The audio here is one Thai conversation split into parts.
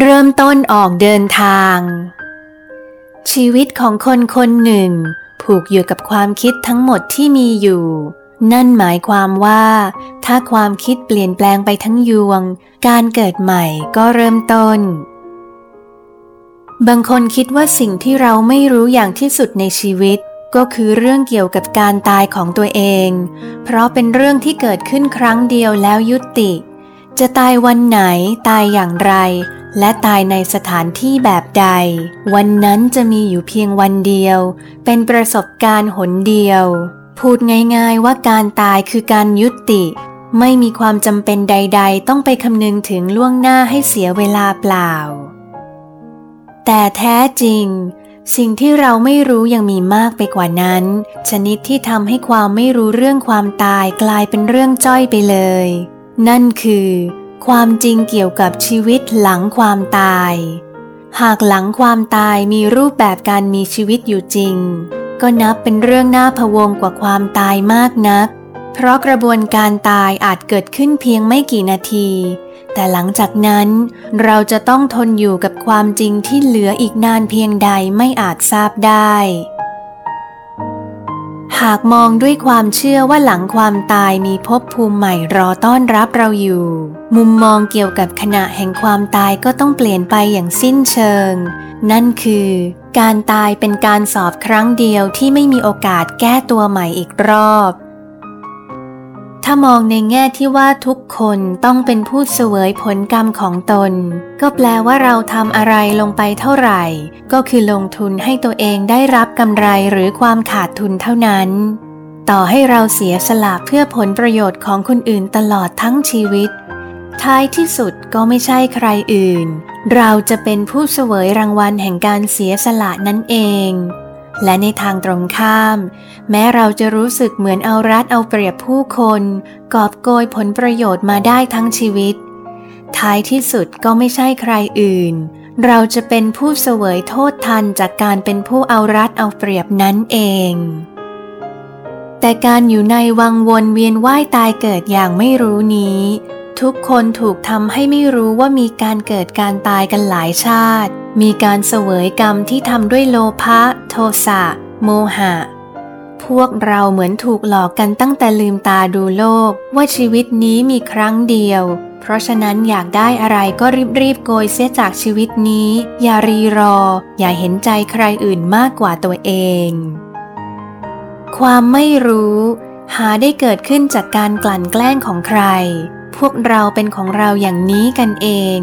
เริ่มต้นออกเดินทาง ชีวิตของคนคนหนึ่ง ผูกอยู่กับความคิดทั้งหมดที่มีอยู่ นั่นหมายความว่า ถ้าความคิดเปลี่ยนแปลงไปทั้งยวง การเกิดใหม่ก็เริ่มต้น บางคนคิดว่าสิ่งที่เราไม่รู้อย่างที่สุดในชีวิต ก็คือเรื่องเกี่ยวกับการตายของตัวเอง เพราะเป็นเรื่องที่เกิดขึ้นครั้งเดียวแล้วยุติ จะตายวันไหนตายอย่างไร และตายในสถานที่แบบใด วันนั้นจะมีอยู่เพียงวันเดียว เป็นประสบการณ์หนเดียว พูดง่ายๆว่าการตายคือการยุติ ไม่มีความจำเป็นใด ๆ ต้องไปคำนึงถึงล่วงหน้าให้เสียเวลาเปล่า แต่แท้จริง สิ่งที่เราไม่รู้ยังมีมากไปกว่านั้น ชนิดที่ทำให้ความไม่รู้เรื่องความตายกลายเป็นเรื่องจ้อยไปเลย นั่นคือ ความจริงเกี่ยวกับชีวิตหลังความตาย หากหลังความตายมีรูปแบบการมีชีวิตอยู่จริง ก็นับเป็นเรื่องน่าพวงกว่าความตายมากนัก เพราะกระบวนการตายอาจเกิดขึ้นเพียงไม่กี่นาที แต่หลังจากนั้น เราจะต้องทนอยู่กับความจริงที่เหลืออีกนานเพียงใดไม่อาจทราบได้ หากมองด้วยความเชื่อว่าหลังความตายมีภพภูมิใหม่รอต้อนรับเราอยู่ มุมมองเกี่ยวกับขณะแห่งความตายก็ต้องเปลี่ยนไปอย่างสิ้นเชิง นั่นคือ การตายเป็นการสอบครั้งเดียวที่ไม่มีโอกาสแก้ตัวใหม่อีกรอบ ถ้ามองในแง่ที่ว่าทุกคนต้องเป็นผู้เสวยผลกรรมของตน ก็แปลว่าเราทำอะไรลงไปเท่าไหร่ ก็คือลงทุนให้ตัวเองได้รับกำไรหรือความขาดทุนเท่านั้น ต่อให้เราเสียสละเพื่อผลประโยชน์ของคนอื่นตลอดทั้งชีวิต ท้ายที่สุดก็ไม่ใช่ใครอื่น เราจะเป็นผู้เสวยรางวัลแห่งการเสียสละนั่นเอง และในทางตรงข้าม แม้เราจะรู้สึกเหมือนเอารัดเอาเปรียบผู้คน กอบโกยผลประโยชน์มาได้ทั้งชีวิต ท้ายที่สุดก็ไม่ใช่ใครอื่น เราจะเป็นผู้เสวยโทษทันจากการเป็นผู้เอารัดเอาเปรียบนั้นเอง แต่การอยู่ในวังวนเวียนว่ายตายเกิดอย่างไม่รู้นี้ ทุกคนถูกทำให้ไม่รู้ว่ามีการเกิดการตายกันหลายชาติ มีการเสวยกรรมที่ทำด้วยโลภะโทสะ โมหะ พวกเราเหมือนถูกหลอกกันตั้งแต่ลืมตาดูโลก ว่าชีวิตนี้มีครั้งเดียว เพราะฉะนั้นอยากได้อะไรก็รีบๆโกยเสียจากชีวิตนี้ อย่ารีรอ อย่าเห็นใจใครอื่นมากกว่าตัวเอง ความไม่รู้หาได้เกิดขึ้นจากการกลั่นแกล้งของใคร พวกเราเป็นของเราอย่างนี้กันเอง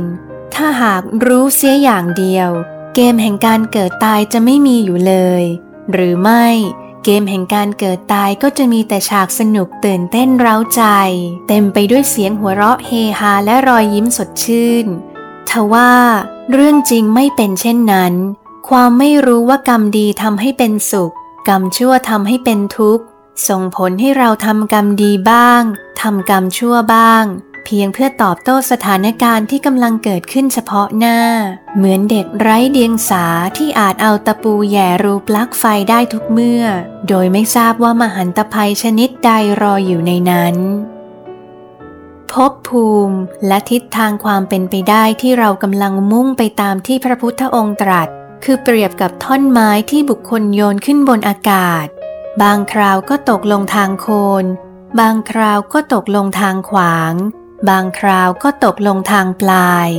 ถ้าหากรู้เสียอย่างเดียว เกมแห่งการเกิดตายจะไม่มีอยู่เลย หรือไม่ เกมแห่งการเกิดตายก็จะมีแต่ฉากสนุกตื่นเต้นเร้าใจ เต็มไปด้วยเสียงหัวเราะเฮฮาและรอยยิ้มสดชื่นทว่าเรื่องจริงไม่เป็นเช่นนั้น ความไม่รู้ว่ากรรมดีทำให้เป็นสุข กรรมชั่วทำให้เป็นทุกข์ ส่งผลให้เราทำกรรมดีบ้างทำกรรมชั่วบ้าง เพียงเพื่อตอบโต้สถานการณ์ที่กำลังเกิดขึ้นเฉพาะหน้า เหมือนเด็กไร้เดียงสาที่อาจเอาตะปูแย่รูปลั๊กไฟได้ทุกเมื่อ โดยไม่ทราบว่ามหันตภัยชนิดใดรออยู่ในนั้นพบภูมิและทิศทางความเป็นไปได้ที่เรากำลังมุ่งไปตามที่พระพุทธองค์ตรัส คือเปรียบกับท่อนไม้ที่บุคคลโยนขึ้นบนอากาศ บางคราวก็ตกลงทางโคน บางคราวก็ตกลงทางขวาง บางคราวก็ตกลงทางปลาย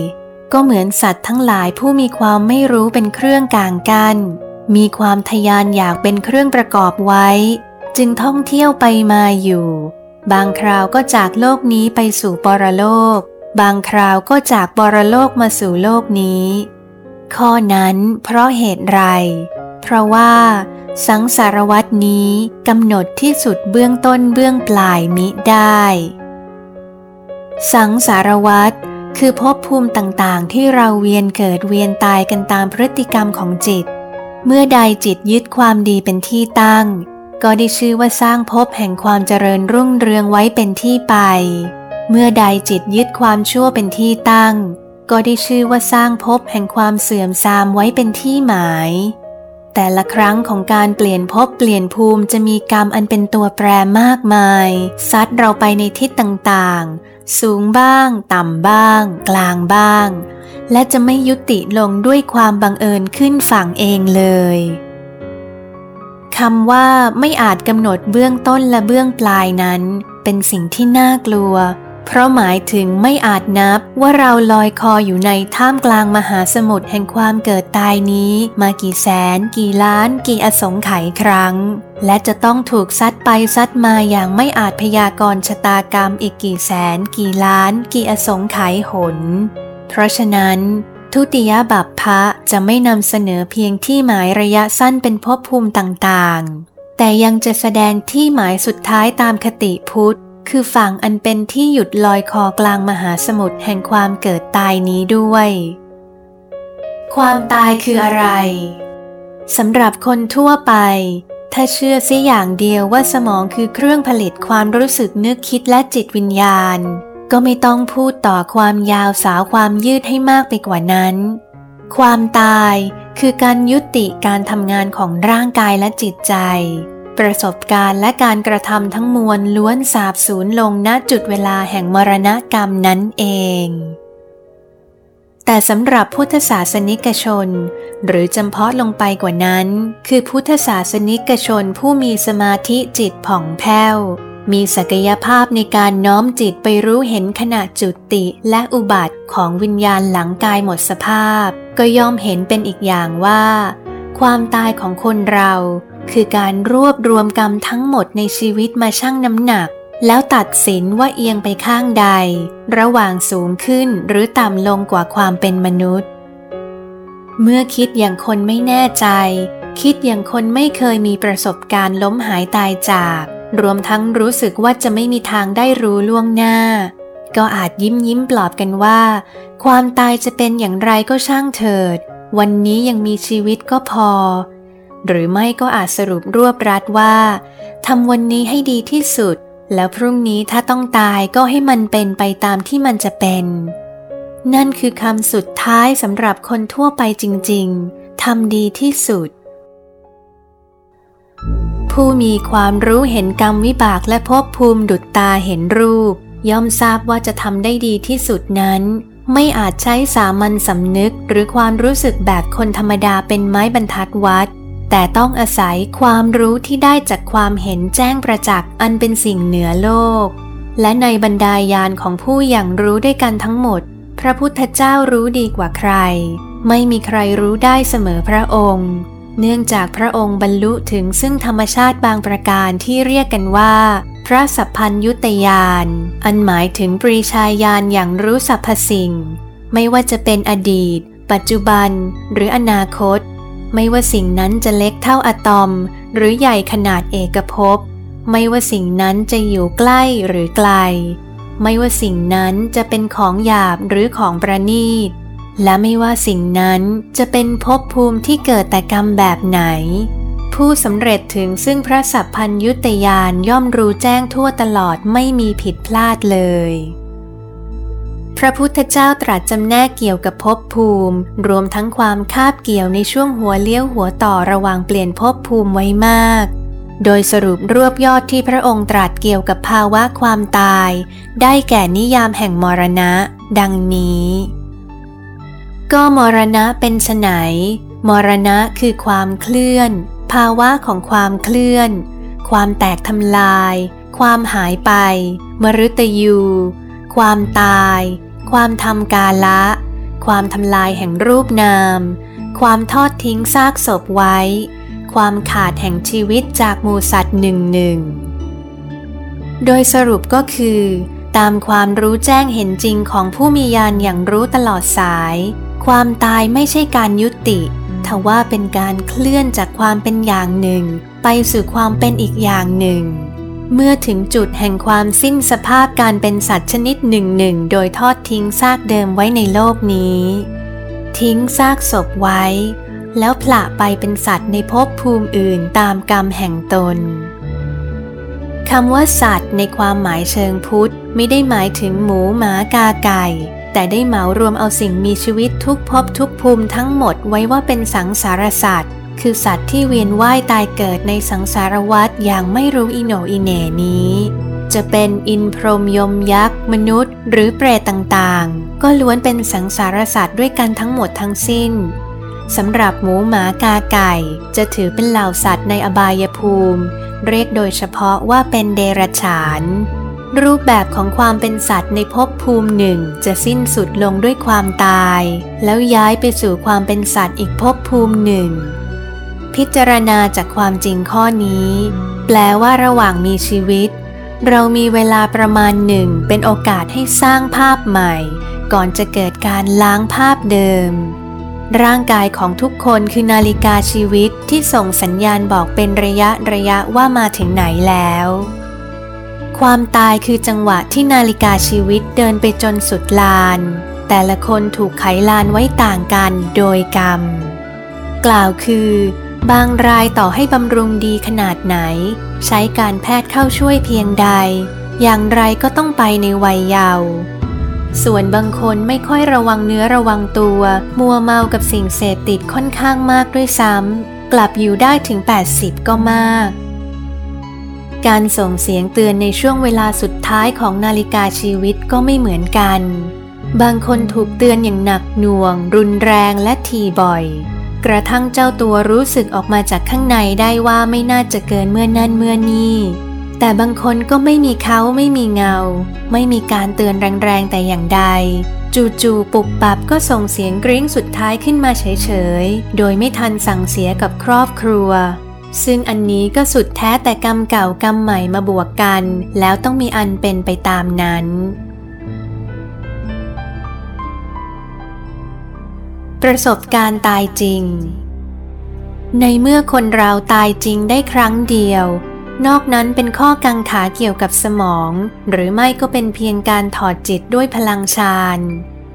ก็เหมือนสัตว์ทั้งหลายผู้มีความไม่รู้เป็นเครื่องกลางกัน้น มีความทยานอยากเป็นเครื่องประกอบไว้ จึงท่องเที่ยวไปมาอยู่ บางคราวก็จากโลกนี้ไปสู่ปรโลก บางคราวก็จากปรโลกมาสู่โลกนี้ ข้อนั้นเพราะเหตุไร เพราะว่า สังสารวัตนี้กำหนดที่สุดเบื้องต้นเบื้องปลายมิได้ สังสารวัตรคือภพภูมิต่างๆ ที่เราเวียนเกิดเวียนตายกันตามพฤติกรรมของจิต เมื่อใดจิตยึดความดีเป็นที่ตั้ง ก็ได้ชื่อว่าสร้างภพแห่งความเจริญรุ่งเรืองไว้เป็นที่ไป เมื่อใดจิตยึดความชั่วเป็นที่ตั้ง ก็ได้ชื่อว่าสร้างภพแห่งความเสื่อมทรามไว้เป็นที่หมาย แต่ละครั้งของการเปลี่ยนภพเปลี่ยนภูมิจะมีกรรมอันเป็นตัวแปรมากมาย ซัดเราไปในทิศต่างๆ สูงบ้าง ต่ำบ้าง กลางบ้าง และจะไม่ยุติลงด้วยความบังเอิญขึ้นฝั่งเองเลยคำว่าไม่อาจกำหนดเบื้องต้นและเบื้องปลายนั้น เป็นสิ่งที่น่ากลัว เพราะหมายถึงไม่อาจนับว่าเราลอยคออยู่ในท่ามกลางมหาสมุทรแห่งความเกิดตายนี้ มากี่แสน กี่ล้าน กี่อสงไขยครั้ง และจะต้องถูกซัดไปซัดมาอย่างไม่อาจพยากรณ์ชะตากรรมอีกกี่แสน กี่ล้าน กี่อสงไขยหน เพราะฉะนั้นทุติยบัพพะจะไม่นำเสนอเพียงที่หมายระยะสั้นเป็นภพภูมิต่างๆ แต่ยังจะแสดงที่หมายสุดท้ายตามคติพุทธ คือฝั่งอันเป็นที่หยุดลอยคอกลางมหาสมุทรแห่งความเกิดตายนี้ด้วย ความตายคืออะไรสำหรับคนทั่วไป ถ้าเชื่อเสียอย่างเดียวว่าสมองคือเครื่องผลิตความรู้สึกนึกคิดและจิตวิญญาณ ก็ไม่ต้องพูดต่อความยาวสาวความยืดให้มากไปกว่านั้น ความตายคือการยุติการทำงานของร่างกายและจิตใจ ประสบการณ์และการกระทำทั้งมวลล้วนสาบสูญลงณจุดเวลาแห่งมรณกรรมนั้นเอง แต่สำหรับพุทธศาสนิกชน หรือจำเพาะลงไปกว่านั้น คือพุทธศาสนิกชนผู้มีสมาธิจิตผ่องแผ้ว มีศักยภาพในการน้อมจิตไปรู้เห็นขณะจุติและอุบัติของวิญญาณหลังกายหมดสภาพ ก็ย่อมเห็นเป็นอีกอย่างว่า ความตายของคนเรา คือการรวบรวมกรรมทั้งหมดในชีวิตมาชั่งน้ำหนัก แล้วตัดสินว่าเอียงไปข้างใด ระหว่างสูงขึ้นหรือต่ำลงกว่าความเป็นมนุษย์ เมื่อคิดอย่างคนไม่แน่ใจ คิดอย่างคนไม่เคยมีประสบการณ์ล้มหายตายจาก รวมทั้งรู้สึกว่าจะไม่มีทางได้รู้ล่วงหน้า ก็อาจยิ้มยิ้มปลอบกันว่า ความตายจะเป็นอย่างไรก็ช่างเถิด วันนี้ยังมีชีวิตก็พอ หรือไม่ก็อาจสรุปรวบรัดว่าทำวันนี้ให้ดีที่สุด แล้วพรุ่งนี้ถ้าต้องตายก็ให้มันเป็นไปตามที่มันจะเป็น นั่นคือคำสุดท้ายสำหรับคนทั่วไปจริง ๆทำดีที่สุด ผู้มีความรู้เห็นกรรมวิบากและพบภูมิดุจตาเห็นรูป ย่อมทราบว่าจะทำได้ดีที่สุดนั้นไม่อาจใช้สามัญสำนึกหรือความรู้สึกแบบคนธรรมดาเป็นไม้บรรทัดวัด แต่ต้องอาศัยความรู้ที่ได้จากความเห็นแจ้งประจักษ์อันเป็นสิ่งเหนือโลก และในบรรดาญาณของผู้อย่างรู้ด้วยกันทั้งหมด พระพุทธเจ้ารู้ดีกว่าใคร ไม่มีใครรู้ได้เสมอพระองค์ เนื่องจากพระองค์บรรลุถึงซึ่งธรรมชาติบางประการที่เรียกกันว่า พระสัพพัญยุตยานอันหมายถึงปรีชาญาณอย่างรู้สรรพสิ่ง ไม่ว่าจะเป็นอดีต ปัจจุบัน หรืออนาคต ไม่ว่าสิ่งนั้นจะเล็กเท่าอะตอม หรือใหญ่ขนาดเอกภพ ไม่ว่าสิ่งนั้นจะอยู่ใกล้หรือไกล ไม่ว่าสิ่งนั้นจะเป็นของหยาบหรือของประณีต และไม่ว่าสิ่งนั้นจะเป็นภพภูมิที่เกิดแต่กรรมแบบไหน ผู้สำเร็จถึงซึ่งพระสัพพัญยุตยานย่อมรู้แจ้งทั่วตลอดไม่มีผิดพลาดเลย พระพุทธเจ้าตรัสจำแนกเกี่ยวกับภพภูมิ รวมทั้งความคาบเกี่ยวในช่วงหัวเลี้ยวหัวต่อระหว่างเปลี่ยนภพภูมิไว้มาก โดยสรุปรวบยอดที่พระองค์ตรัสเกี่ยวกับภาวะความตาย ได้แก่นิยามแห่งมรณะ ดังนี้ ก็มรณะเป็นไฉนมรณะคือความเคลื่อน ภาวะของความเคลื่อน ความแตกทำลาย ความหายไป มรุตยู ความตาย ความทำกาละ ความทำลายแห่งรูปนาม ความทอดทิ้งซากศพไว้ ความขาดแห่งชีวิตจากมูสัตว์หนึ่งหนึ่ง โดยสรุปก็คือ ตามความรู้แจ้งเห็นจริงของผู้มีญาณอย่างรู้ตลอดสาย ความตายไม่ใช่การยุติทว่าเป็นการเคลื่อนจากความเป็นอย่างหนึ่ง ไปสู่ความเป็นอีกอย่างหนึ่ง เมื่อถึงจุดแห่งความสิ้นสภาพการเป็นสัตว์ชนิดหนึ่งหนึ่งโดยทอดทิ้งซากเดิมไว้ในโลกนี้ ทิ้งซากศพไว้ แล้วผละไปเป็นสัตว์ในภพภูมิอื่นตามกรรมแห่งตนคำว่าสัตว์ในความหมายเชิงพุทธไม่ได้หมายถึงหมูหมากาไก่ แต่ได้เหมารวมเอาสิ่งมีชีวิตทุกภพทุกภูมิทั้งหมดไว้ว่าเป็นสังสารสัตว์ คือสัตว์ที่เวียนว่ายตายเกิดในสังสารวัฏอย่างไม่รู้อิโนอิเนนี้ จะเป็นอินพรมยมยักษ์ มนุษย์ หรือเปรตต่างๆ ก็ล้วนเป็นสังสารสัตว์ด้วยกันทั้งหมดทั้งสิ้นสำหรับหมูหมากาไก่ จะถือเป็นเหล่าสัตว์ในอบายภูมิ เรียกโดยเฉพาะว่าเป็นเดรัจฉาน รูปแบบของความเป็นสัตว์ในภพภูมิหนึ่งจะสิ้นสุดลงด้วยความตาย แล้วย้ายไปสู่ความเป็นสัตว์อีกภพภูมิหนึ่ง พิจารณาจากความจริงข้อนี้ แปลว่าระหว่างมีชีวิต เรามีเวลาประมาณหนึ่งเป็นโอกาสให้สร้างภาพใหม่ ก่อนจะเกิดการล้างภาพเดิม ร่างกายของทุกคนคือนาฬิกาชีวิตที่ส่งสัญญาณบอกเป็นระยะระยะว่ามาถึงไหนแล้ว ความตายคือจังหวะที่นาฬิกาชีวิตเดินไปจนสุดลาน แต่ละคนถูกไขลานไว้ต่างกันโดยกรรม กล่าวคือ บางรายต่อให้บำรุงดีขนาดไหน ใช้การแพทย์เข้าช่วยเพียงใด อย่างไรก็ต้องไปในวัยเยาว์ส่วนบางคนไม่ค่อยระวังเนื้อระวังตัว มัวเมากับสิ่งเสพติดค่อนข้างมากด้วยซ้ำ กลับอยู่ได้ถึง 80 ก็มาก การส่งเสียงเตือนในช่วงเวลาสุดท้ายของนาฬิกาชีวิตก็ไม่เหมือนกัน บางคนถูกเตือนอย่างหนักหน่วง รุนแรงและทีบ่อย กระทั่งเจ้าตัวรู้สึกออกมาจากข้างในได้ว่าไม่น่าจะเกินเมื่อนั่นเมื่อนี่ แต่บางคนก็ไม่มีเขาไม่มีเงา ไม่มีการเตือนแรงๆแต่อย่างใด จู่ๆปุบปับก็ส่งเสียงกริ้งสุดท้ายขึ้นมาเฉยๆ โดยไม่ทันสั่งเสียกับครอบครัว ซึ่งอันนี้ก็สุดแท้แต่กรรมเก่ากรรมใหม่มาบวกกัน แล้วต้องมีอันเป็นไปตามนั้น ประสบการณ์ตายจริง ในเมื่อคนเราตายจริงได้ครั้งเดียว นอกนั้นเป็นข้อกังขาเกี่ยวกับสมอง หรือไม่ก็เป็นเพียงการถอดจิตด้วยพลังฌาน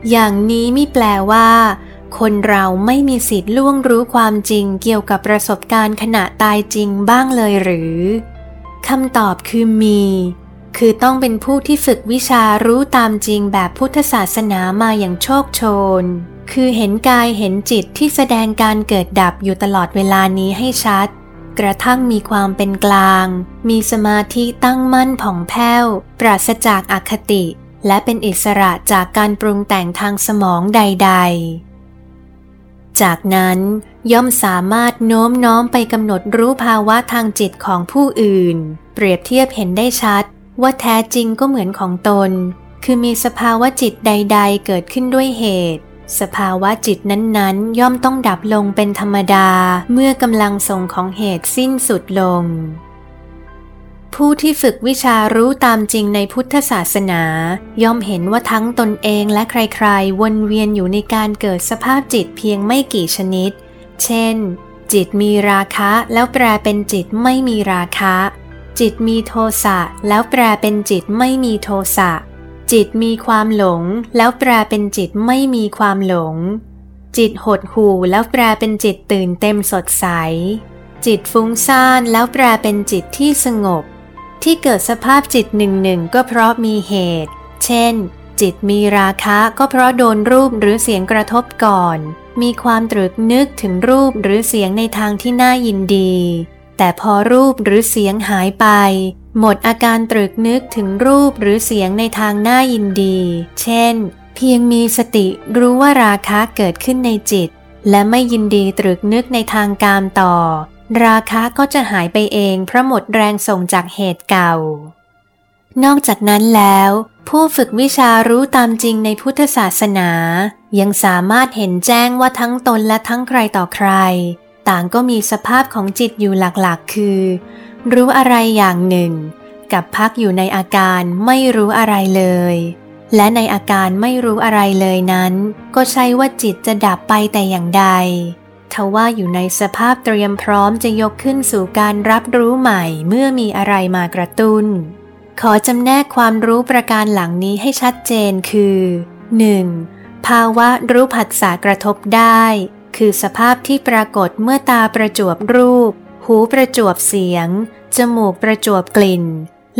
อย่างนี้ไม่แปลว่า คนเราไม่มีสิทธิ์ล่วงรู้ความจริงเกี่ยวกับประสบการณ์ขณะตายจริงบ้างเลยหรือคำตอบคือมี คือต้องเป็นผู้ที่ฝึกวิชารู้ตามจริงแบบพุทธศาสนามาอย่างโชคโชน คือเห็นกายเห็นจิตที่แสดงการเกิดดับอยู่ตลอดเวลานี้ให้ชัด กระทั่งมีความเป็นกลาง มีสมาธิตั้งมั่นผ่องแผ้ว ปราศจากอคติ และเป็นอิสระจากการปรุงแต่งทางสมองใด ๆ จากนั้นย่อมสามารถโน้มน้อมไปกำหนดรู้ภาวะทางจิตของผู้อื่น เปรียบเทียบเห็นได้ชัด ว่าแท้จริงก็เหมือนของตน คือมีสภาวะจิตใด ๆ เกิดขึ้นด้วยเหตุ สภาวะจิตนั้นๆ ย่อมต้องดับลงเป็นธรรมดาเมื่อกำลังส่งของเหตุสิ้นสุดลง ผู้ที่ฝึกวิชารู้ตามจริงในพุทธศาสนา ย่อมเห็นว่าทั้งตนเองและใครๆ วนเวียนอยู่ในการเกิดสภาพจิตเพียงไม่กี่ชนิด เช่น จิตมีราคะแล้วแปลเป็นจิตไม่มีราคะ จิตมีโทสะแล้วแปลเป็นจิตไม่มีโทสะ จิตมีความหลง แล้วแปลเป็นจิตไม่มีความหลง จิตหดหู่แล้วแปลเป็นจิตตื่นเต็มสดใส จิตฟุ้งซ่านแล้วแปลเป็นจิตที่สงบ ที่เกิดสภาพจิตหนึ่งหนึ่งก็เพราะมีเหตุ เช่น จิตมีราคะก็เพราะโดนรูปหรือเสียงกระทบก่อน มีความตรึกนึกถึงรูปหรือเสียงในทางที่น่ายินดี แต่พอรูปหรือเสียงหายไป หมดอาการตรึกนึกถึงรูปหรือเสียงในทางน่ายินดี เช่น เพียงมีสติรู้ว่าราคะเกิดขึ้นในจิต และไม่ยินดีตรึกนึกในทางกามต่อ ราคะก็จะหายไปเองเพราะหมดแรงส่งจากเหตุเก่า นอกจากนั้นแล้ว ผู้ฝึกวิชารู้ตามจริงในพุทธศาสนา ยังสามารถเห็นแจ้งว่าทั้งตนและทั้งใครต่อใคร ต่างก็มีสภาพของจิตอยู่หลักๆ คือ รู้อะไรอย่างหนึ่ง กับพักอยู่ในอาการไม่รู้อะไรเลย และในอาการไม่รู้อะไรเลยนั้น ก็ใช่ว่าจิตจะดับไปแต่อย่างใดทว่าอยู่ในสภาพเตรียมพร้อมจะยกขึ้นสู่การรับรู้ใหม่เมื่อมีอะไรมากระตุน้น ขอจำแนกความรู้ประการหลังนี้ให้ชัดเจนคือ 1. ภาวะรู้ผัสสะกระทบได้ คือสภาพที่ปรากฏเมื่อตาประจวบรูป หูประจวบเสียง จมูกประจวบกลิ่น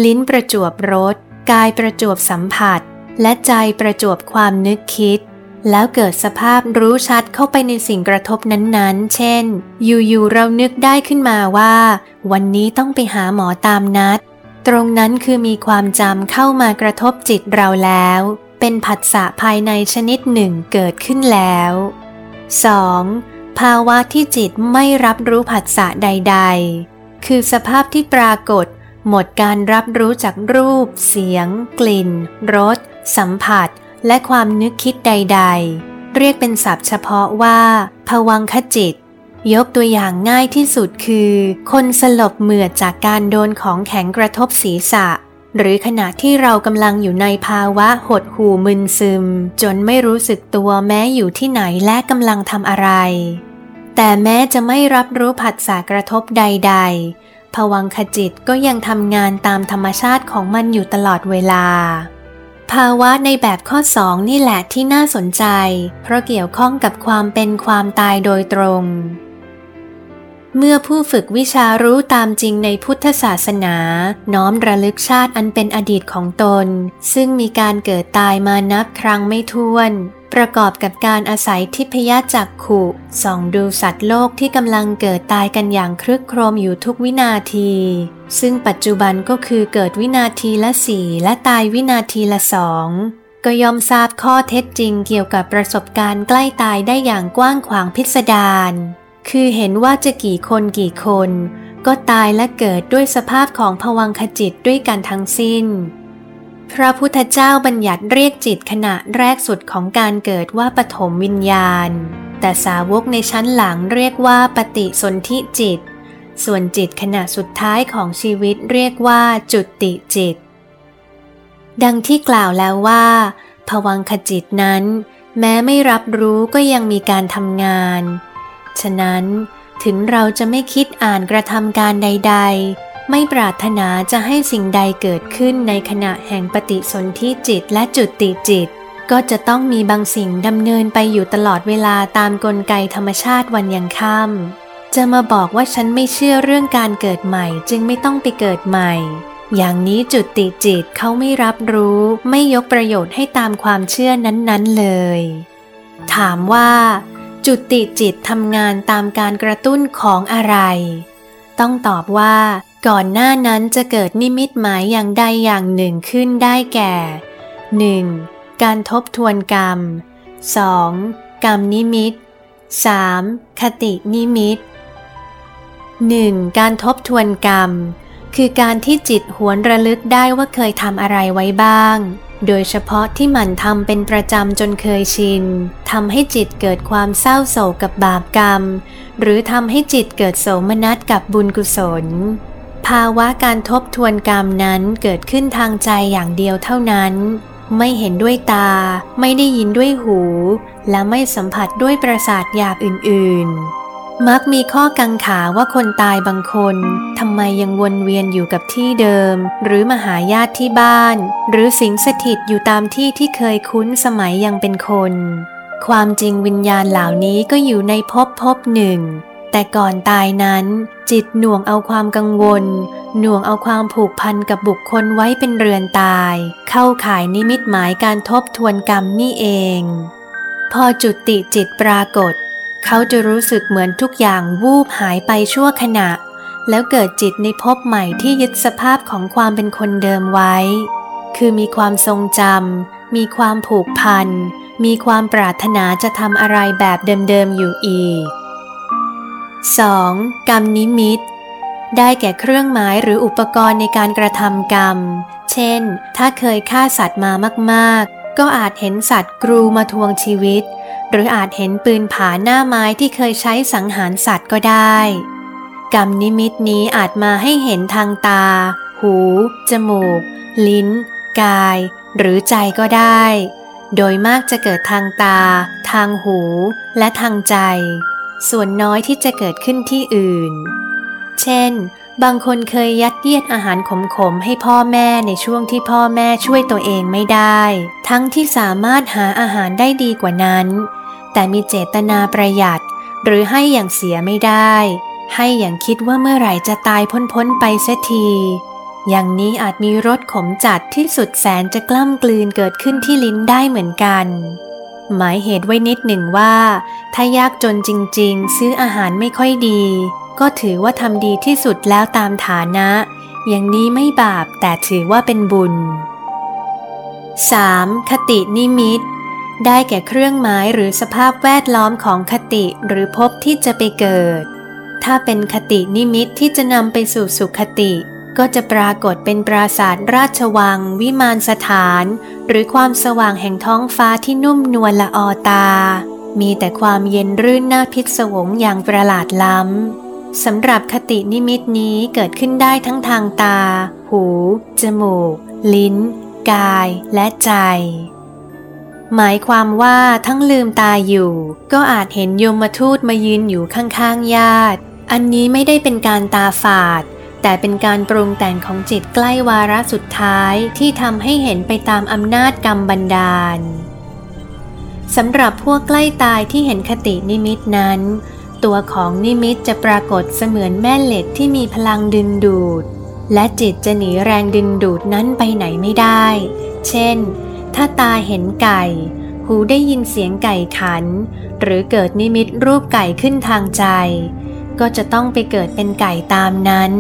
ลิ้นประจวบรส กายประจวบสัมผัส และใจประจวบความนึกคิด แล้วเกิดสภาพรู้ชัดเข้าไปในสิ่งกระทบนั้นๆ เช่น อยู่ๆเรานึกได้ขึ้นมาว่า วันนี้ต้องไปหาหมอตามนัด ตรงนั้นคือมีความจำเข้ามากระทบจิตเราแล้ว เป็นผัสสะภายในชนิดหนึ่งเกิดขึ้นแล้ว 2. ภาวะที่จิตไม่รับรู้ผัสสะใด ๆ คือสภาพที่ปรากฏ หมดการรับรู้จากรูป เสียง กลิ่น รส สัมผัส และความนึกคิดใด ๆ เรียกเป็นศัพท์เฉพาะว่าภวังคจิต ยกตัวอย่างง่ายที่สุดคือ คนสลบเหมือดจากการโดนของแข็งกระทบศีรษะ หรือขณะที่เรากำลังอยู่ในภาวะหดหู่มึนซึม จนไม่รู้สึกตัวแม้อยู่ที่ไหนและกำลังทำอะไร แต่แม้จะไม่รับรู้ผัสสะกระทบใดๆภวังคจิตก็ยังทำงานตามธรรมชาติของมันอยู่ตลอดเวลา ภาวะในแบบข้อสองนี่แหละที่น่าสนใจ เพราะเกี่ยวข้องกับความเป็นความตายโดยตรง เมื่อผู้ฝึกวิชารู้ตามจริงในพุทธศาสนา น้อมระลึกชาติอันเป็นอดีตของตน ซึ่งมีการเกิดตายมานับครั้งไม่ถ้วน ประกอบกับการอาศัยทิพยจักขุส่องดูสัตว์โลกที่กำลังเกิดตายกันอย่างครึกโครมอยู่ทุกวินาที ซึ่งปัจจุบันก็คือเกิดวินาทีละสี่และตายวินาทีละสองก็ยอมทราบข้อเท็จจริงเกี่ยวกับประสบการณ์ใกล้ตายได้อย่างกว้างขวางพิสดาร คือเห็นว่าจะกี่คนกี่คน ก็ตายและเกิดด้วยสภาพของภวังคจิตด้วยกันทั้งสิ้น พระพุทธเจ้าบัญญัติเรียกจิตขณะแรกสุดของการเกิดว่าปฐมวิญญาณ แต่สาวกในชั้นหลังเรียกว่าปฏิสนธิจิต ส่วนจิตขณะสุดท้ายของชีวิตเรียกว่าจุติจิต ดังที่กล่าวแล้วว่าภวังคจิตนั้น แม้ไม่รับรู้ก็ยังมีการทำงาน ฉะนั้นถึงเราจะไม่คิดอ่านกระทำการใด ๆ ไม่ปรารถนาจะให้สิ่งใดเกิดขึ้นในขณะแห่งปฏิสนธิจิตและจุดติจิต ก็จะต้องมีบางสิ่งดำเนินไปอยู่ตลอดเวลาตามกลไกธรรมชาติวันยังค่ำจะมาบอกว่าฉันไม่เชื่อเรื่องการเกิดใหม่จึงไม่ต้องไปเกิดใหม่ อย่างนี้จุดติจิตเขาไม่รับรู้ไม่ยกประโยชน์ให้ตามความเชื่อนั้นๆเลย ถามว่า จุดติจิตทำงานตามการกระตุ้นของอะไร ต้องตอบว่าก่อนหน้านั้นจะเกิดนิมิตหมายอย่างใดอย่างหนึ่งขึ้นได้แก่ 1. การทบทวนกรรม 2. กรรมนิมิต 3. คตินิมิต 1. การทบทวนกรรม คือการที่จิตหวนระลึกได้ว่าเคยทำอะไรไว้บ้าง โดยเฉพาะที่หมั่นทำเป็นประจำจนเคยชินทำให้จิตเกิดความเศร้าโศกกับบาปกรรม หรือทำให้จิตเกิดโสมนัสกับบุญกุศล ภาวะการทบทวนกรรมนั้นเกิดขึ้นทางใจอย่างเดียวเท่านั้น ไม่เห็นด้วยตา ไม่ได้ยินด้วยหู และไม่สัมผัสด้วยประสาทหยาบอื่น ๆ มักมีข้อกังขาว่าคนตายบางคนทำไมยังวนเวียนอยู่กับที่เดิม หรือมาหาญาติที่บ้าน หรือสิงสถิตอยู่ตามที่ที่เคยคุ้นสมัยยังเป็นคน ความจริงวิญญาณเหล่านี้ก็อยู่ในภพภพหนึ่ง แต่ก่อนตายนั้น จิตหน่วงเอาความกังวล หน่วงเอาความผูกพันกับบุคคลไว้เป็นเรือนตาย เข้าข่ายนิมิตหมายการทบทวนกรรมนี่เอง พอจุติจิตปรากฏ เขาจะรู้สึกเหมือนทุกอย่างวูบหายไปชั่วขณะ แล้วเกิดจิตในภพใหม่ที่ยึดสภาพของความเป็นคนเดิมไว้ คือมีความทรงจำมีความผูกพัน มีความปรารถนาจะทำอะไรแบบเดิมๆอยู่อีก 2. กรรมนิมิต ได้แก่เครื่องหมายหรืออุปกรณ์ในการกระทำกรรม เช่น ถ้าเคยฆ่าสัตว์มามากๆ ก็อาจเห็นสัตว์กรูมาทวงชีวิต หรืออาจเห็นปืนผาหน้าไม้ที่เคยใช้สังหารสัตว์ก็ได้ กรรมนิมิตนี้อาจมาให้เห็นทางตา หู จมูก ลิ้น กาย หรือใจก็ได้ โดยมากจะเกิดทางตา ทางหู และทางใจ ส่วนน้อยที่จะเกิดขึ้นที่อื่น เช่น บางคนเคยยัดเยียดอาหารขมๆให้พ่อแม่ในช่วงที่พ่อแม่ช่วยตัวเองไม่ได้ ทั้งที่สามารถหาอาหารได้ดีกว่านั้น แต่มีเจตนาประหยัด หรือให้อย่างเสียไม่ได้ ให้อย่างคิดว่าเมื่อไหร่จะตายพ้นๆไปเสียที อย่างนี้อาจมีรสขมจัดที่สุดแสนจะกล้ำกลืนเกิดขึ้นที่ลิ้นได้เหมือนกัน หมายเหตุไว้นิดหนึ่งว่า ถ้ายากจนจริงๆ ซื้ออาหารไม่ค่อยดี ก็ถือว่าทำดีที่สุดแล้วตามฐานะ อย่างนี้ไม่บาปแต่ถือว่าเป็นบุญ 3. คตินิมิต ได้แก่เครื่องหมายหรือสภาพแวดล้อมของคติหรือภพที่จะไปเกิด ถ้าเป็นคตินิมิตที่จะนำไปสู่สุขติ ก็จะปรากฏเป็นปราสาทราชวัง วิมานสถาน หรือความสว่างแห่งท้องฟ้าที่นุ่มนวลละออตา มีแต่ความเย็นรื่นน่าพิศวงอย่างประหลาดล้ำสำหรับคตินิมิตนี้เกิดขึ้นได้ทั้งทางตา หู จมูก ลิ้น กาย และใจ หมายความว่าทั้งลืมตาอยู่ ก็อาจเห็นยมทูตมายืนอยู่ข้างๆญาติ อันนี้ไม่ได้เป็นการตาฝาด แต่เป็นการปรุงแต่งของจิตใกล้วาระสุดท้ายที่ทำให้เห็นไปตามอำนาจกรรมบันดาลสำหรับพวกใกล้ตายที่เห็นคตินิมิตนั้น ตัวของนิมิตจะปรากฏเสมือนแม่เหล็กที่มีพลังดึงดูด และจิตจะหนีแรงดึงดูดนั้นไปไหนไม่ได้ เช่น ถ้าตาเห็นไก่ หูได้ยินเสียงไก่ขัน หรือเกิดนิมิตรูปไก่ขึ้นทางใจ ก็จะต้องไปเกิดเป็นไก่ตามนั้น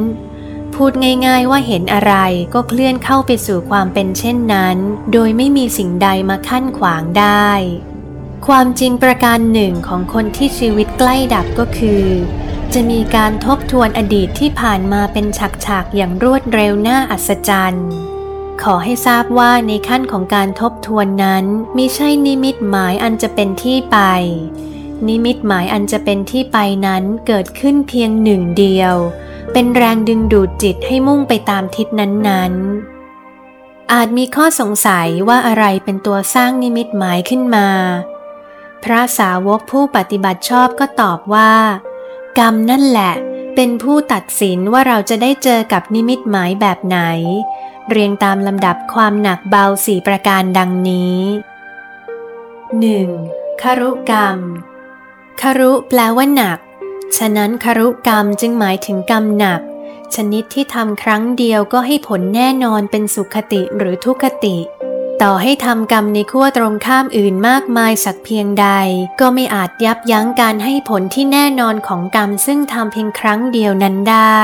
พูดง่าย ๆ ว่าเห็นอะไรก็เคลื่อนเข้าไปสู่ความเป็นเช่นนั้น โดยไม่มีสิ่งใดมาขั้นขวางได้ ความจริงประการหนึ่งของคนที่ชีวิตใกล้ดับก็คือ จะมีการทบทวนอดีตที่ผ่านมาเป็นฉากๆอย่างรวดเร็วน่าอัศจรรย์ขอให้ทราบว่าในขั้นของการทบทวนนั้นมิใช่นิมิตหมายอันจะเป็นที่ไป นิมิตหมายอันจะเป็นที่ไปนั้นเกิดขึ้นเพียงหนึ่งเดียว เป็นแรงดึงดูดจิตให้มุ่งไปตามทิศนั้นๆ อาจมีข้อสงสัยว่าอะไรเป็นตัวสร้างนิมิตหมายขึ้นมา พระสาวกผู้ปฏิบัติชอบก็ตอบว่า กรรมนั่นแหละ เป็นผู้ตัดสินว่าเราจะได้เจอกับนิมิตหมายแบบไหน เรียงตามลำดับความหนักเบาสี่ประการดังนี้ 1. คารุกรรมคารุแปลว่าหนัก ฉะนั้นคารุกรรมจึงหมายถึงกรรมหนัก ชนิดที่ทำครั้งเดียวก็ให้ผลแน่นอนเป็นสุขติหรือทุกขติ ต่อให้ทำกรรมในขั้วตรงข้ามอื่นมากมายสักเพียงใด ก็ไม่อาจยับยั้งการให้ผลที่แน่นอนของกรรมซึ่งทำเพียงครั้งเดียวนั้นได้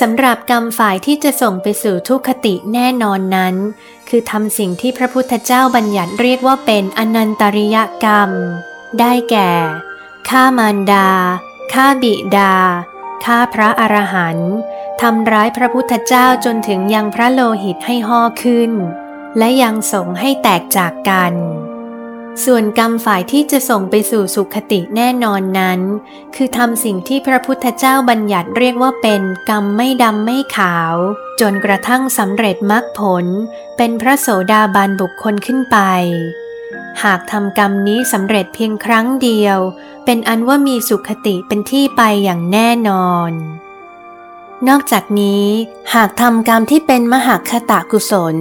สำหรับกรรมฝ่ายที่จะส่งไปสู่ทุกขติแน่นอนนั้น คือทำสิ่งที่พระพุทธเจ้าบัญญัติเรียกว่าเป็นอนันตริยกรรม ได้แก่ ฆ่ามารดา ฆ่าบิดา ฆ่าพระอรหันต์ทำร้ายพระพุทธเจ้าจนถึงยังพระโลหิตให้ห่อขึ้น และยังส่งให้แตกจากกัน ส่วนกรรมฝ่ายที่จะส่งไปสู่สุขติแน่นอนนั้น คือทำสิ่งที่พระพุทธเจ้าบัญญัติเรียกว่าเป็นกรรมไม่ดำไม่ขาว จนกระทั่งสำเร็จมรรคผล เป็นพระโสดาบันบุคคลขึ้นไป หากทำกรรมนี้สำเร็จเพียงครั้งเดียว เป็นอันว่ามีสุขติเป็นที่ไปอย่างแน่นอน นอกจากนี้ หากทำกรรมที่เป็นมหคตากุศล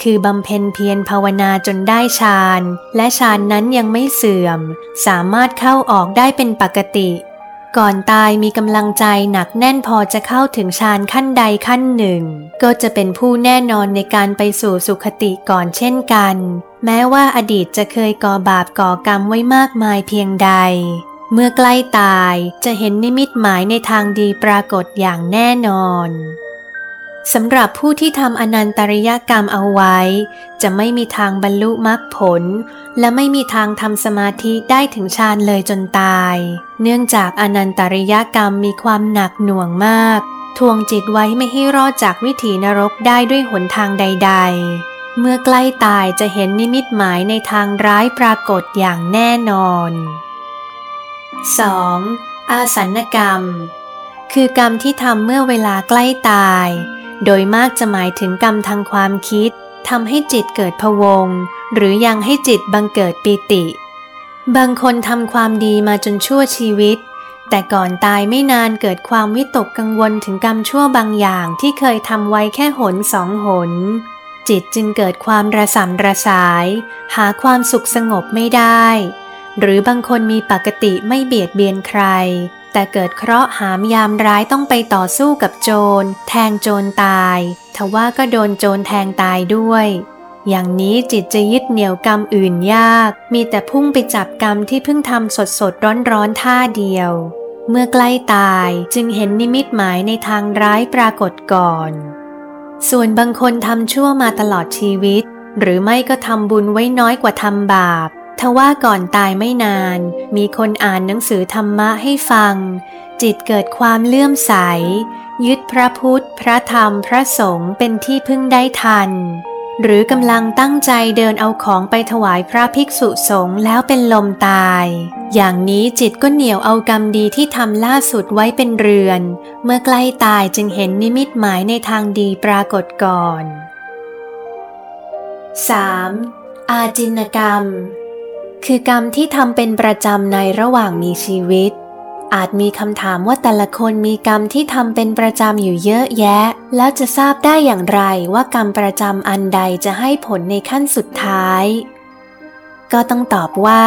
คือบำเพ็ญเพียรภาวนาจนได้ฌาน และฌานนั้นยังไม่เสื่อม สามารถเข้าออกได้เป็นปกติ ก่อนตายมีกำลังใจหนักแน่นพอจะเข้าถึงฌานขั้นใดขั้นหนึ่ง ก็จะเป็นผู้แน่นอนในการไปสู่สุขติก่อนเช่นกัน แม้ว่าอดีตจะเคยก่อบาปก่อกรรมไว้มากมายเพียงใด เมื่อใกล้ตายจะเห็นนิมิตหมายในทางดีปรากฏอย่างแน่นอนสำหรับผู้ที่ทำอนันตริยกรรมเอาไว้ จะไม่มีทางบรรลุมรรคผล และไม่มีทางทำสมาธิได้ถึงฌานเลยจนตาย เนื่องจากอนันตริยกรรมมีความหนักหน่วงมาก ทวงจิตไว้ไม่ให้รอดจากวิถีนรกได้ด้วยหนทางใด ๆ เมื่อใกล้ตายจะเห็นนิมิตหมายในทางร้ายปรากฏอย่างแน่นอน 2. อาสันกรรม คือกรรมที่ทำเมื่อเวลาใกล้ตาย โดยมากจะหมายถึงกรรมทางความคิดทำให้จิตเกิดพวง หรือยังให้จิตบังเกิดปีติ บางคนทำความดีมาจนชั่วชีวิต แต่ก่อนตายไม่นานเกิดความวิตกกังวลถึงกรรมชั่วบางอย่างที่เคยทำไว้แค่หนสองหน จิตจึงเกิดความระสำระสาย หาความสุขสงบไม่ได้ หรือบางคนมีปกติไม่เบียดเบียนใคร แต่เกิดเคราะห์หามยามร้ายต้องไปต่อสู้กับโจร แทงโจรตาย ทว่าก็โดนโจรแทงตายด้วย อย่างนี้จิตจะยึดเหนี่ยวกรรมอื่นยาก มีแต่พุ่งไปจับกรรมที่เพิ่งทำสดสดร้อนร้อนท่าเดียว เมื่อใกล้ตายจึงเห็นนิมิตหมายในทางร้ายปรากฏก่อน ส่วนบางคนทำชั่วมาตลอดชีวิต หรือไม่ก็ทำบุญไว้น้อยกว่าทำบาปทว่าก่อนตายไม่นาน มีคนอ่านหนังสือธรรมะให้ฟัง จิตเกิดความเลื่อมใส ยึดพระพุทธ พระธรรมพระสงฆ์เป็นที่พึ่งได้ทัน หรือกำลังตั้งใจเดินเอาของไปถวายพระภิกษุสงฆ์แล้วเป็นลมตาย อย่างนี้จิตก็เหนียวเอากรรมดีที่ทำล่าสุดไว้เป็นเรือน เมื่อใกล้ตายจึงเห็นนิมิตหมายในทางดีปรากฏก่อน 3. อาจินกรรม คือกรรมที่ทำเป็นประจำในระหว่างมีชีวิต อาจมีคำถามว่าแต่ละคนมีกรรมที่ทำเป็นประจำอยู่เยอะแยะ แล้วจะทราบได้อย่างไรว่ากรรมประจำอันใดจะให้ผลในขั้นสุดท้าย ก็ต้องตอบว่า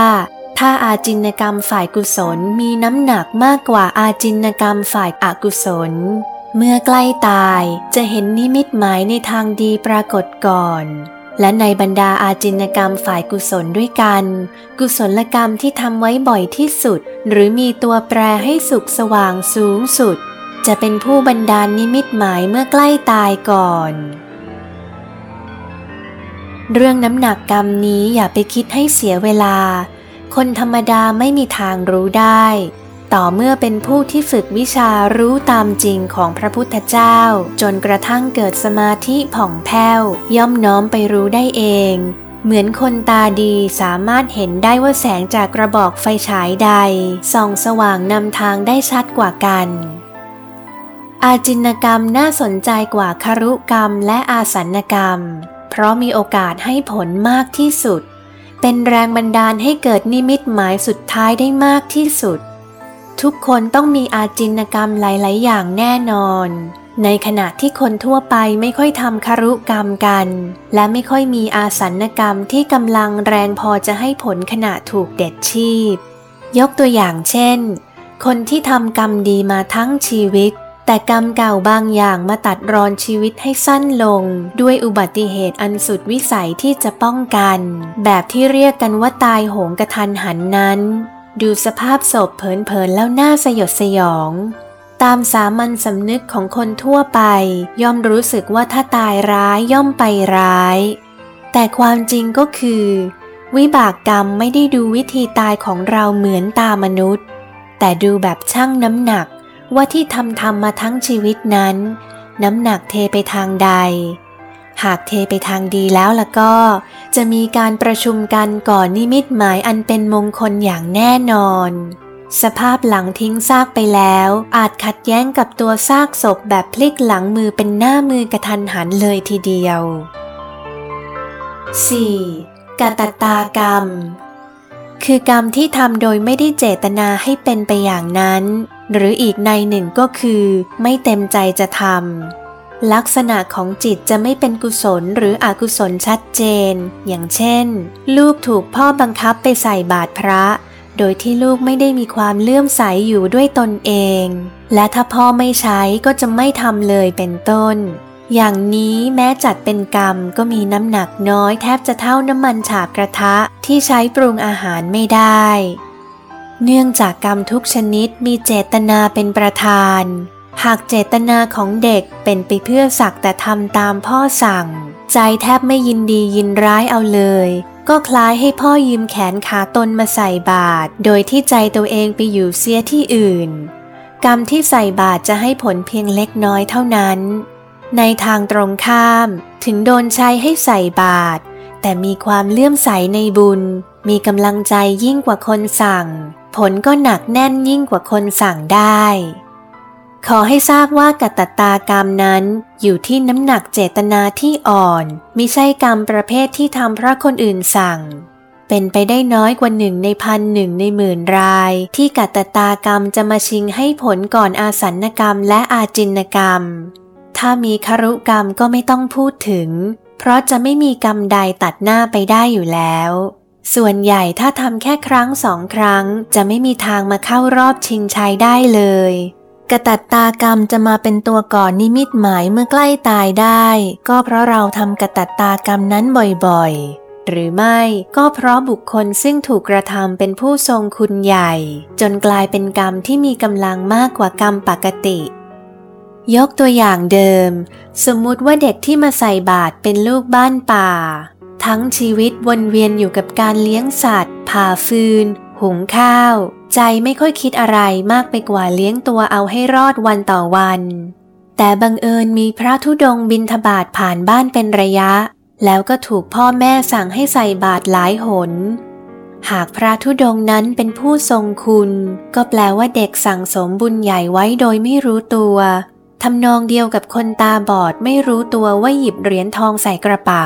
ถ้าอาจินกรรมฝ่ายกุศลมีน้ำหนักมากกว่าอาจินกรรมฝ่ายอกุศล เมื่อใกล้ตายจะเห็นนิมิตหมายในทางดีปรากฏก่อน และในบรรดาอาจินกรรมฝ่ายกุศลด้วยกัน กุศลกรรมที่ทำไว้บ่อยที่สุด หรือมีตัวแปรให้สุขสว่างสูงสุด จะเป็นผู้บันดาลนิมิตหมายเมื่อใกล้ตายก่อน เรื่องน้ำหนักกรรมนี้อย่าไปคิดให้เสียเวลา คนธรรมดาไม่มีทางรู้ได้ ต่อเมื่อเป็นผู้ที่ฝึกวิชารู้ตามจริงของพระพุทธเจ้า จนกระทั่งเกิดสมาธิผ่องแผ้ว ย่อมน้อมไปรู้ได้เอง เหมือนคนตาดีสามารถเห็นได้ว่าแสงจากกระบอกไฟฉายใด ส่องสว่างนำทางได้ชัดกว่ากันอาจินกรรมน่าสนใจกว่าคารุกรรมและอาสันกรรม เพราะมีโอกาสให้ผลมากที่สุด เป็นแรงบันดาลให้เกิดนิมิตหมายสุดท้ายได้มากที่สุด ทุกคนต้องมีอาจินกรรมหลาย ๆ อย่างแน่นอน ในขณะที่คนทั่วไปไม่ค่อยทำคารุกรรมกัน และไม่ค่อยมีอาสันกรรมที่กำลังแรงพอจะให้ผลขณะถูกเด็ดชีพ ยกตัวอย่างเช่น คนที่ทำกรรมดีมาทั้งชีวิต แต่กรรมเก่าบางอย่างมาตัดรอนชีวิตให้สั้นลง ด้วยอุบัติเหตุอันสุดวิสัยที่จะป้องกัน แบบที่เรียกกันว่าตายโหงกระทันหันนั้น ดูสภาพศพเผินๆแล้วน่าสยดสยอง ตามสามัญสำนึกของคนทั่วไป ย่อมรู้สึกว่าถ้าตายร้ายย่อมไปร้าย แต่ความจริงก็คือ วิบากกรรมไม่ได้ดูวิธีตายของเราเหมือนตามนุษย์ แต่ดูแบบชั่งน้ำหนักว่าที่ทำทำมาทั้งชีวิตนั้น น้ำหนักเทไปทางใด หากเทไปทางดีแล้วล่ะก็ จะมีการประชุมกันก่อนนิมิตหมายอันเป็นมงคลอย่างแน่นอน สภาพหลังทิ้งซากไปแล้ว อาจขัดแย้งกับตัวซากศพแบบพลิกหลังมือเป็นหน้ามือกระทันหันเลยทีเดียว 4. กตตากรรม คือกรรมที่ทำโดยไม่ได้เจตนาให้เป็นไปอย่างนั้น หรืออีกในหนึ่งก็คือ ไม่เต็มใจจะทำ ลักษณะของจิตจะไม่เป็นกุศลหรืออกุศลชัดเจน อย่างเช่น ลูกถูกพ่อบังคับไปใส่บาตรพระ โดยที่ลูกไม่ได้มีความเลื่อมใสอยู่ด้วยตนเอง และถ้าพ่อไม่ใช้ก็จะไม่ทำเลยเป็นต้น อย่างนี้แม้จัดเป็นกรรมก็มีน้ำหนักน้อยแทบจะเท่าน้ำมันฉาบกระทะที่ใช้ปรุงอาหารไม่ได้ เนื่องจากกรรมทุกชนิดมีเจตนาเป็นประธาน หากเจตนาของเด็กเป็นไปเพื่อสักแต่ทำตามพ่อสั่ง ใจแทบไม่ยินดียินร้ายเอาเลย ก็คล้ายให้พ่อยืมแขนขาตนมาใส่บาตรโดยที่ใจตัวเองไปอยู่เสียที่อื่น กรรมที่ใส่บาตรจะให้ผลเพียงเล็กน้อยเท่านั้น ในทางตรงข้ามถึงโดนใช้ให้ใส่บาตรแต่มีความเลื่อมใสในบุญ มีกำลังใจยิ่งกว่าคนสั่ง ผลก็หนักแน่นยิ่งกว่าคนสั่งได้ ขอให้ทราบว่ากตัตากรรมนั้น อยู่ที่น้ำหนักเจตนาที่อ่อนมิใช่กรรมประเภทที่ทำเพราะคนอื่นสั่ง เป็นไปได้น้อยกว่าหนึ่งในพันหนึ่งในหมื่นราย ที่กตตากรรมจะมาชิงให้ผลก่อนอาสันกรรมและอาจินกรรม ถ้ามีคารุกรรมก็ไม่ต้องพูดถึง เพราะจะไม่มีกรรมใดตัดหน้าไปได้อยู่แล้ว ส่วนใหญ่ถ้าทำแค่ครั้งสองครั้ง จะไม่มีทางมาเข้ารอบชิงชัยได้เลย กระตัดตากรรมจะมาเป็นตัวก่อนนิมิตหมายเมื่อใกล้ตายได้ ก็เพราะเราทำกระตัดตากรรมนั้นบ่อยๆ หรือไม่ก็เพราะบุคคลซึ่งถูกกระทำเป็นผู้ทรงคุณใหญ่ จนกลายเป็นกรรมที่มีกำลังมากกว่ากรรมปกติ ยกตัวอย่างเดิม สมมุติว่าเด็กที่มาใส่บาตรเป็นลูกบ้านป่า ทั้งชีวิตวนเวียนอยู่กับการเลี้ยงสัตว์ผ่าฟืน หุงข้าว ใจไม่ค่อยคิดอะไรมากไปกว่าเลี้ยงตัวเอาให้รอดวันต่อวัน แต่บังเอิญมีพระธุดงค์บินทบาทผ่านบ้านเป็นระยะ แล้วก็ถูกพ่อแม่สั่งให้ใส่บาตรหลายหน หากพระธุดงค์นั้นเป็นผู้ทรงคุณ ก็แปลว่าเด็กสั่งสมบุญใหญ่ไว้โดยไม่รู้ตัวทำนองเดียวกับคนตาบอดไม่รู้ตัวว่าหยิบเหรียญทองใส่กระเป๋า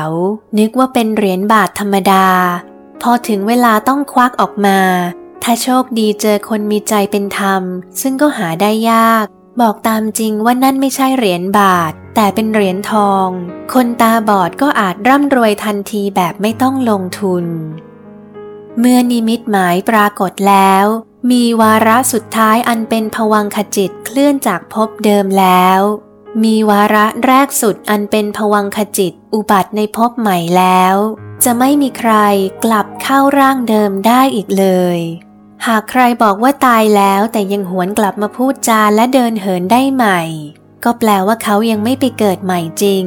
นึกว่าเป็นเหรียญบาทธรรมดา พอถึงเวลาต้องควักออกมา ถ้าโชคดีเจอคนมีใจเป็นธรรม ซึ่งก็หาได้ยาก บอกตามจริงว่านั่นไม่ใช่เหรียญบาท แต่เป็นเหรียญทอง คนตาบอดก็อาจร่ำรวยทันทีแบบไม่ต้องลงทุน เมื่อนิมิตหมายปรากฏแล้ว มีวาระสุดท้ายอันเป็นภวังคจิตเคลื่อนจากภพเดิมแล้ว มีวาระแรกสุดอันเป็นภวังคจิตอุบัติในภพใหม่แล้ว จะไม่มีใครกลับเข้าร่างเดิมได้อีกเลย หากใครบอกว่าตายแล้วแต่ยังหวนกลับมาพูดจาและเดินเหินได้ใหม่ ก็แปลว่าเขายังไม่ไปเกิดใหม่จริง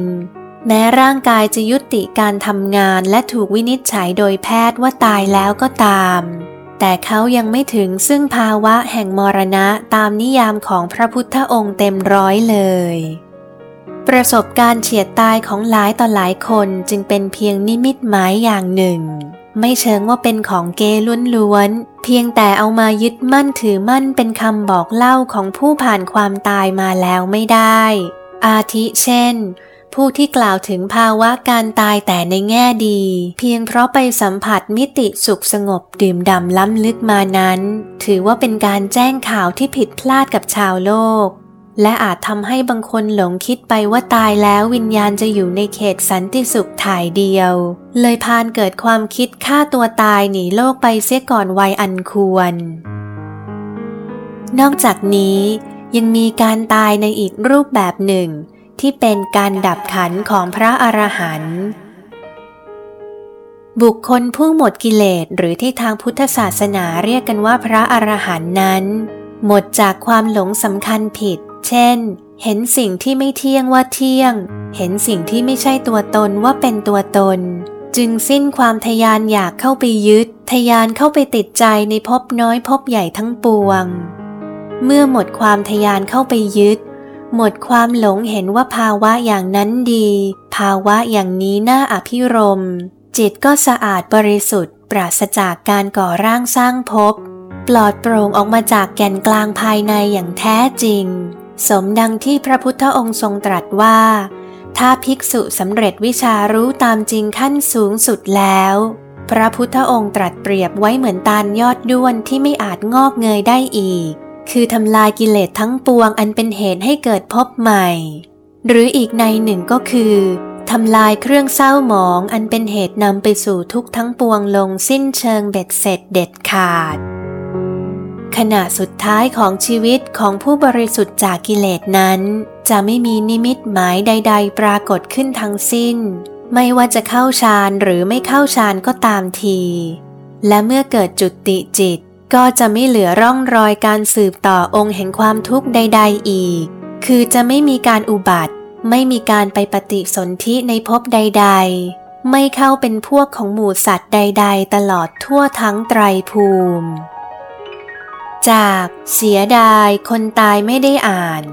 แม้ร่างกายจะยุติการทำงานและถูกวินิจฉัยโดยแพทย์ว่าตายแล้วก็ตาม แต่เขายังไม่ถึงซึ่งภาวะแห่งมรณะตามนิยามของพระพุทธองค์เต็มร้อยเลย ประสบการณ์เฉียดตายของหลายต่อหลายคนจึงเป็นเพียงนิมิตหมายอย่างหนึ่ง ไม่เชิงว่าเป็นของเกล้วนๆ เพียงแต่เอามายึดมั่นถือมั่นเป็นคำบอกเล่าของผู้ผ่านความตายมาแล้วไม่ได้ อาทิเช่น ผู้ที่กล่าวถึงภาวะการตายแต่ในแง่ดี เพียงเพราะไปสัมผัสมิติสุขสงบดื่มด่ำล้ำลึกมานั้น ถือว่าเป็นการแจ้งข่าวที่ผิดพลาดกับชาวโลก และอาจทำให้บางคนหลงคิดไปว่าตายแล้ววิญญาณจะอยู่ในเขตสันติสุขถ่ายเดียว เลยพานเกิดความคิดฆ่าตัวตายหนีโลกไปเสียก่อนวัยอันควร นอกจากนี้ยังมีการตายในอีกรูปแบบหนึ่ง ที่เป็นการดับขันของพระอรหันต์บุคคลผู้หมดกิเลสหรือที่ทางพุทธศาสนาเรียกกันว่าพระอรหันต์นั้น หมดจากความหลงสำคัญผิด เช่น เห็นสิ่งที่ไม่เที่ยงว่าเที่ยง เห็นสิ่งที่ไม่ใช่ตัวตนว่าเป็นตัวตน จึงสิ้นความทยานอยากเข้าไปยึด ทยานเข้าไปติดใจในภพน้อยภพใหญ่ทั้งปวง เมื่อหมดความทยานเข้าไปยึด หมดความหลงเห็นว่าภาวะอย่างนั้นดี ภาวะอย่างนี้น่าอภิรม จิตก็สะอาดบริสุทธิ์ ปราศจากการก่อร่างสร้างภพปลอดโปร่งออกมาจากแก่นกลางภายในอย่างแท้จริง สมดังที่พระพุทธองค์ทรงตรัสว่า ถ้าภิกษุสำเร็จวิชารู้ตามจริงขั้นสูงสุดแล้ว พระพุทธองค์ตรัสเปรียบไว้เหมือนตาลยอดด้วนที่ไม่อาจงอกเงยได้อีก คือทำลายกิเลสทั้งปวงอันเป็นเหตุให้เกิดภพใหม่ หรืออีกในหนึ่งก็คือทำลายเครื่องเศร้าหมองอันเป็นเหตุนำไปสู่ทุกข์ทั้งปวงลงสิ้นเชิงเบ็ดเสร็จเด็ดขาด ขณะสุดท้ายของชีวิตของผู้บริสุทธิ์จากกิเลสนั้น จะไม่มีนิมิตหมายใด ๆ ปรากฏขึ้นทั้งสิ้น ไม่ว่าจะเข้าฌานหรือไม่เข้าฌานก็ตามที และเมื่อเกิดจุดติจิต ก็จะไม่เหลือร่องรอยการสืบต่อองค์แห่งความทุกข์ใด ๆ อีก คือจะไม่มีการอุบัติ ไม่มีการไปปฏิสนธิในภพใด ๆ ไม่เข้าเป็นพวกของหมู่สัตว์ใด ๆ ตลอดทั่วทั้งไตรภูมิ จากเสียดายคนตายไม่ได้อ่าน